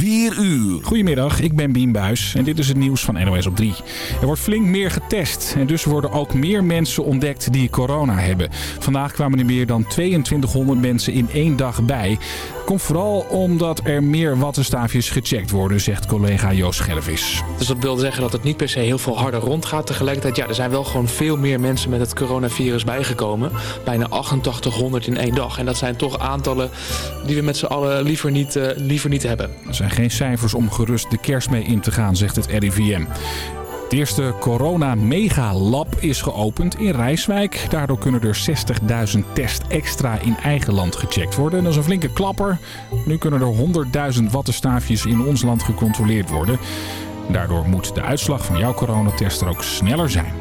4 uur. Goedemiddag, ik ben Bien Buis en dit is het nieuws van NOS op 3. Er wordt flink meer getest en dus worden ook meer mensen ontdekt die corona hebben. Vandaag kwamen er meer dan 2200 mensen in één dag bij. Komt vooral omdat er meer wattenstaafjes gecheckt worden, zegt collega Joost Gervis. Dus dat wil zeggen dat het niet per se heel veel harder rondgaat. Tegelijkertijd, ja, er zijn wel gewoon veel meer mensen met het coronavirus bijgekomen. Bijna 8800 in één dag. En dat zijn toch aantallen die we met z'n allen liever niet, uh, liever niet hebben. Geen cijfers om gerust de kerst mee in te gaan, zegt het RIVM. Het eerste Corona Mega Lab is geopend in Rijswijk. Daardoor kunnen er 60.000 tests extra in eigen land gecheckt worden. En dat is een flinke klapper. Nu kunnen er 100.000 wattenstaafjes in ons land gecontroleerd worden. Daardoor moet de uitslag van jouw coronatest er ook sneller zijn.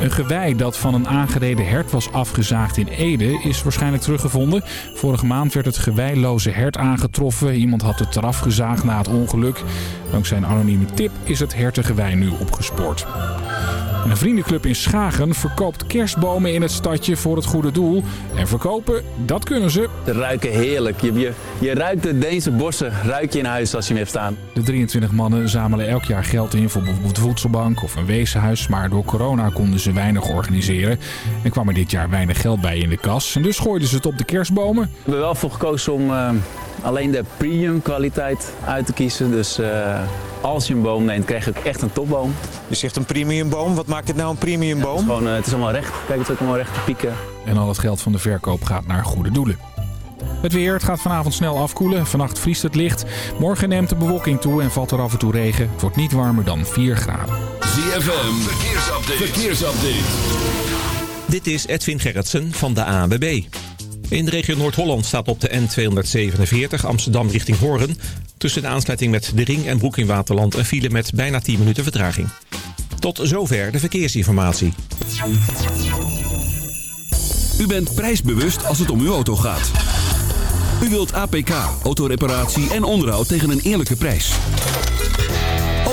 Een gewei dat van een aangereden hert was afgezaagd in Ede is waarschijnlijk teruggevonden. Vorige maand werd het geweiloze hert aangetroffen. Iemand had het eraf gezaagd na het ongeluk. Dankzij een anonieme tip is het hertengewei nu opgespoord. Een vriendenclub in Schagen verkoopt kerstbomen in het stadje voor het goede doel. En verkopen, dat kunnen ze. Ze ruiken heerlijk. Je, je, je ruikt de Deense bossen ruik je in huis als je hem hebt staan. De 23 mannen zamelen elk jaar geld in voor bijvoorbeeld de voedselbank of een weeshuis. Maar door corona konden ze weinig organiseren. En kwam er dit jaar weinig geld bij in de kas. En dus gooiden ze het op de kerstbomen. We hebben wel voor gekozen om uh, alleen de premium kwaliteit uit te kiezen. Dus... Uh als je een boom neemt, krijg je ook echt een topboom. Je zegt een premiumboom. Wat maakt het nou een premiumboom? Ja, het, is gewoon, het is allemaal recht. Kijk, het is ook allemaal rechte pieken. En al het geld van de verkoop gaat naar goede doelen. Het weer, het gaat vanavond snel afkoelen. Vannacht vriest het licht. Morgen neemt de bewolking toe en valt er af en toe regen. Het wordt niet warmer dan 4 graden. ZFM, verkeersupdate. verkeersupdate. Dit is Edwin Gerritsen van de ANWB. In de regio Noord-Holland staat op de N247 Amsterdam richting Hoorn... tussen de aansluiting met de Ring en Broek in Waterland... een file met bijna 10 minuten vertraging. Tot zover de verkeersinformatie. U bent prijsbewust als het om uw auto gaat. U wilt APK, autoreparatie en onderhoud tegen een eerlijke prijs.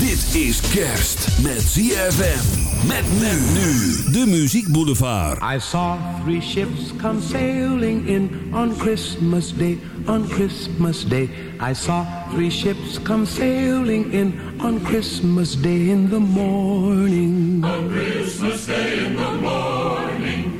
Dit is kerst met ZFM. Met men nu. De Muziek Boulevard. I saw three ships come sailing in on Christmas Day, on Christmas Day. I saw three ships come sailing in on Christmas Day in the morning. On Christmas Day in the morning.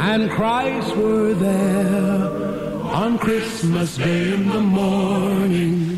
and Christ were there on Christmas Day in the morning.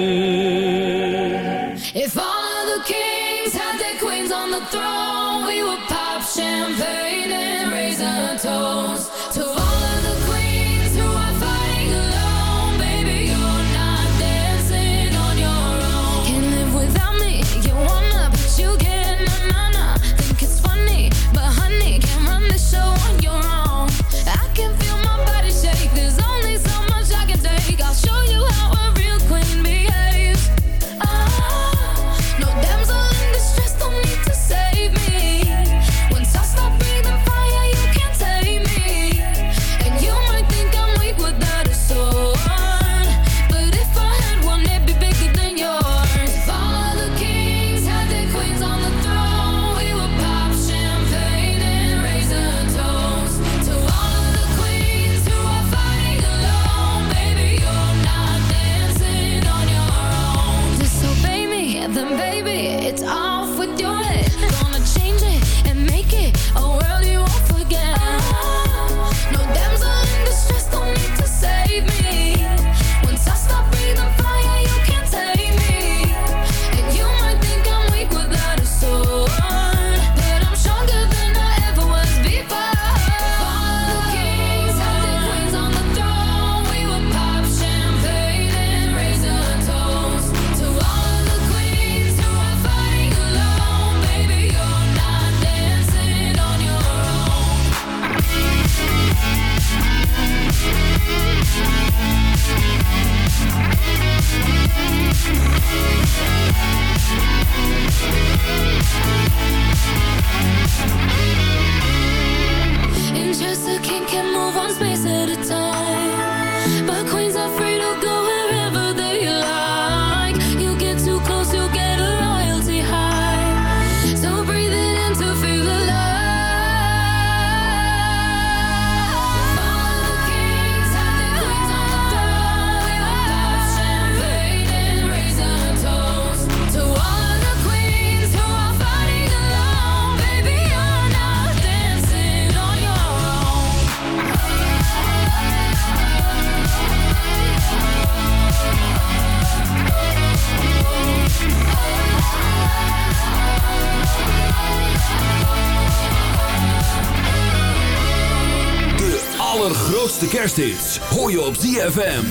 ZFM.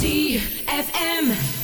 ZFM.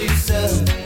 you?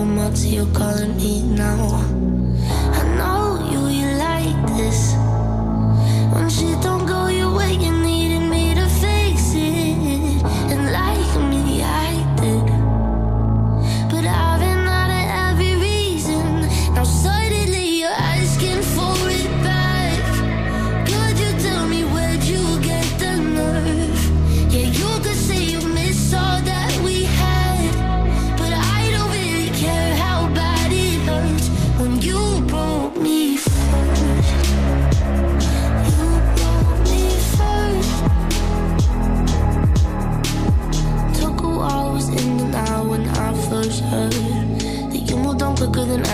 couple months, you're calling me now. I know you, you like this. When shit don't go your way, you know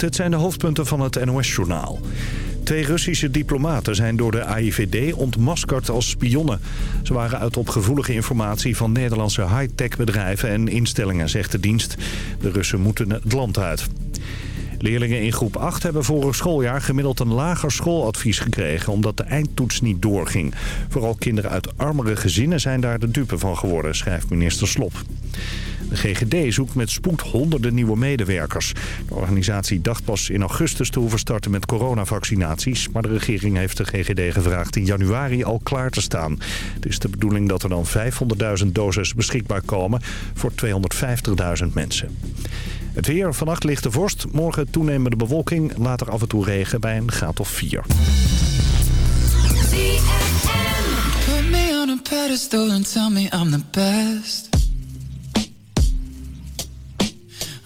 dit zijn de hoofdpunten van het NOS-journaal. Twee Russische diplomaten zijn door de AIVD ontmaskerd als spionnen. Ze waren uit op gevoelige informatie van Nederlandse high-tech bedrijven en instellingen, zegt de dienst. De Russen moeten het land uit. Leerlingen in groep 8 hebben vorig schooljaar gemiddeld een lager schooladvies gekregen... omdat de eindtoets niet doorging. Vooral kinderen uit armere gezinnen zijn daar de dupe van geworden, schrijft minister Slop. De GGD zoekt met spoed honderden nieuwe medewerkers. De organisatie dacht pas in augustus te hoeven starten met coronavaccinaties... maar de regering heeft de GGD gevraagd in januari al klaar te staan. Het is de bedoeling dat er dan 500.000 doses beschikbaar komen voor 250.000 mensen. Het weer, vannacht ligt de vorst. Morgen toenemende bewolking, later af en toe regen bij een graad of 4. Put me on a pedestal and tell me I'm the best.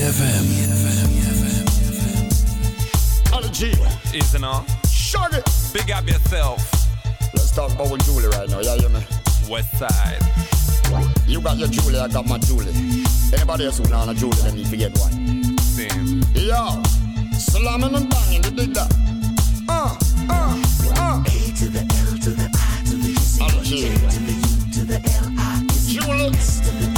EFM. LG. Easy now. Shut it. Big up yourself. Let's talk about with Julie right now. Yeah, you know. West side. You got your Julie, I got my Julie. Anybody else who not a Julie, they need to get one. Same. Yo, slamming and banging, you dig that? Uh, uh, uh. A to the L to the I to the G, C, L G. to the U to the L I. Julie.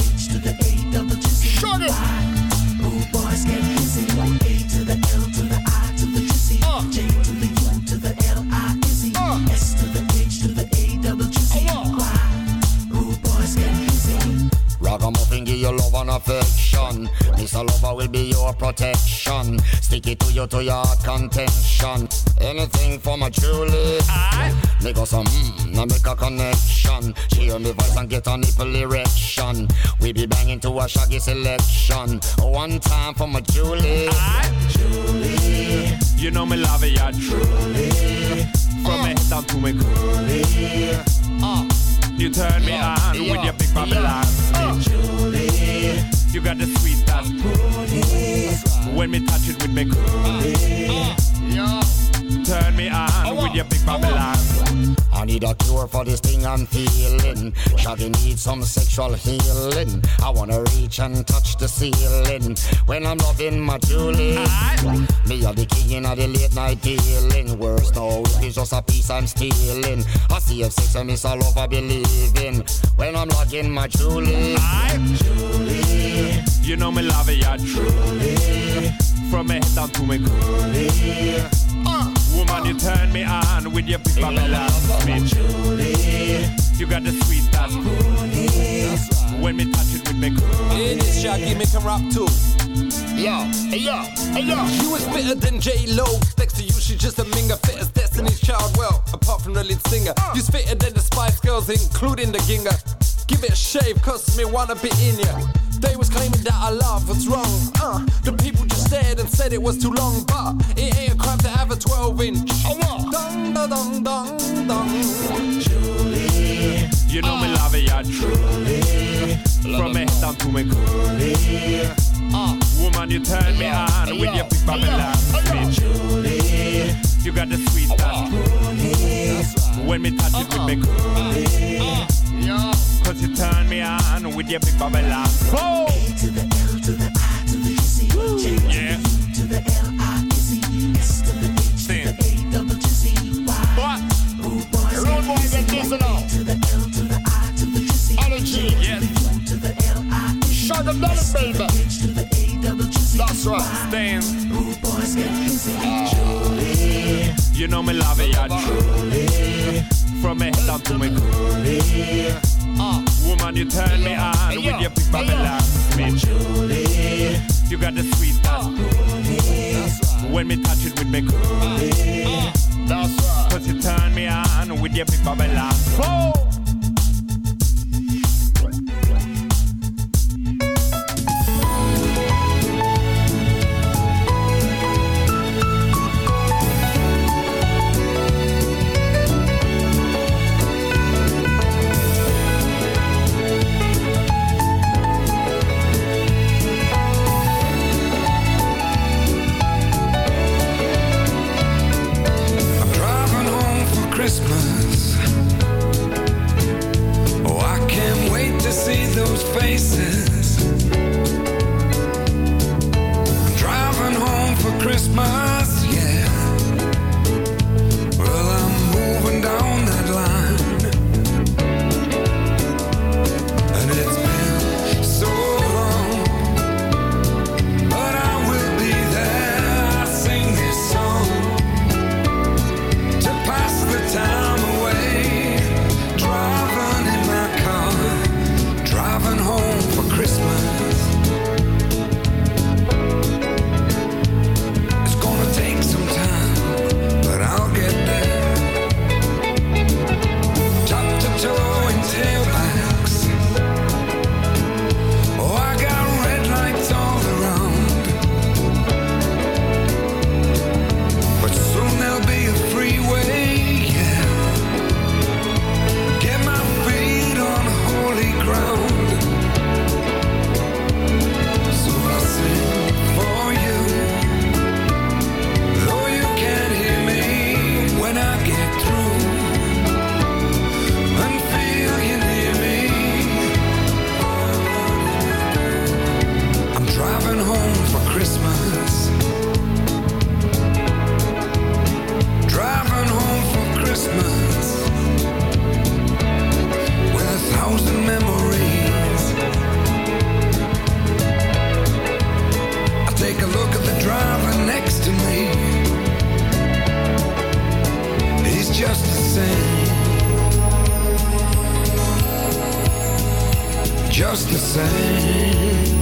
affection. Mr. Lover will be your protection. Stick it to you to your contention. Anything for my Julie. Mm, I make us some now make a connection. She hear me voice and get a nipple erection. We be banging to a shaggy selection. One time for my Julie. I Julie, you know me love ya truly. From uh. me head down to me coolie. Uh. You turn me yeah, on yeah, with your big Babylon. Yeah. Uh. Julie. You got the sweet ass booty. When me touch it with me coolie. Turn me on with your big Babylon I need a cure for this thing I'm feeling. Shaggy need some sexual healing. I wanna reach and touch the ceiling when I'm loving my Julie. Me are the king of the late night dealing. Worse no, it's just a piece I'm stealing. I see if sex and miss all over believing when I'm loving my Julie. Julie. You know me love it, yeah, truly. From me head down to me coolie. With your big Babylon Me Julie. You got the sweet ass booty. When me touch it with me coolie. It is Shaggy, make him rap too. Yo, hey yo, hey yo. She was fitter than J Lo. Next to you, she's just a minger. Fit as Destiny's Child. Well, apart from the lead singer, uh. you's fitter than the Spice Girls, including the Ginger. Give it a shave, cause me wanna be in ya. They was claiming that I love what's wrong. Uh, the people just stared and said it was too long, but it ain't a crime to have a 12 inch. Dong, dong, dong, dong, dong. Julie. You know me love it, yeah, truly. From me head down to me coolie. Uh, woman, you turn me on with your big Babylon Me Julie. You got the sweet oh, ass booty. When me touch it with me coolie. Cause you turn me on with your big Babylon Oh! to the L to the I to the Z. Yeah. to the L I Z. S to the H to the A double G Z Y. What? Rude boys Rude boys get this now. To the L to the I to the G Z. Allergy. Yeah. To the L I Z. Shut them down, baby. To the A double G Z. That's right. Stand. Rude boys get busy. Julie. You know me love it, yeah, truly. From me head down to me coolie. Ah, woman, you turn me on with your big Babylon Me Julie. You got the sweet ass booty. When me touch it with me coolie. That's right. Cause you turn me on with your big Babylon Oh! Just the same.